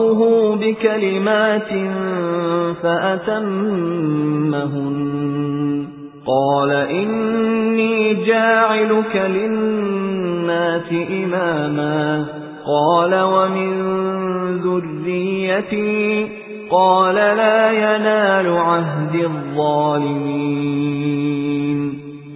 رَبُّهُ بِكَلِمَاتٍ فَأَتَمَّهُنَّ. قَالَ إِنِّي جَاعِلُكَ لِلنَّاسِ إِمَامًا. قَالَ وَمِن ذُرِّيَّتِي. قَالَ لَا يَنَالُ عَهْدِي الظَّالِمِينَ.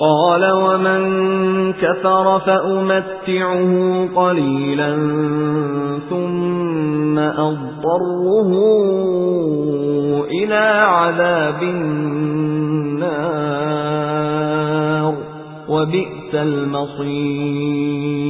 قَالَ وَمَن كَفَرَ فَأُمَتِّعُهُ قَلِيلًا ثُمَّ أَضْطَرُّهُ إِلَى عَذَابِ النَّارِ وَبِئْسَ الْمَصِيرُ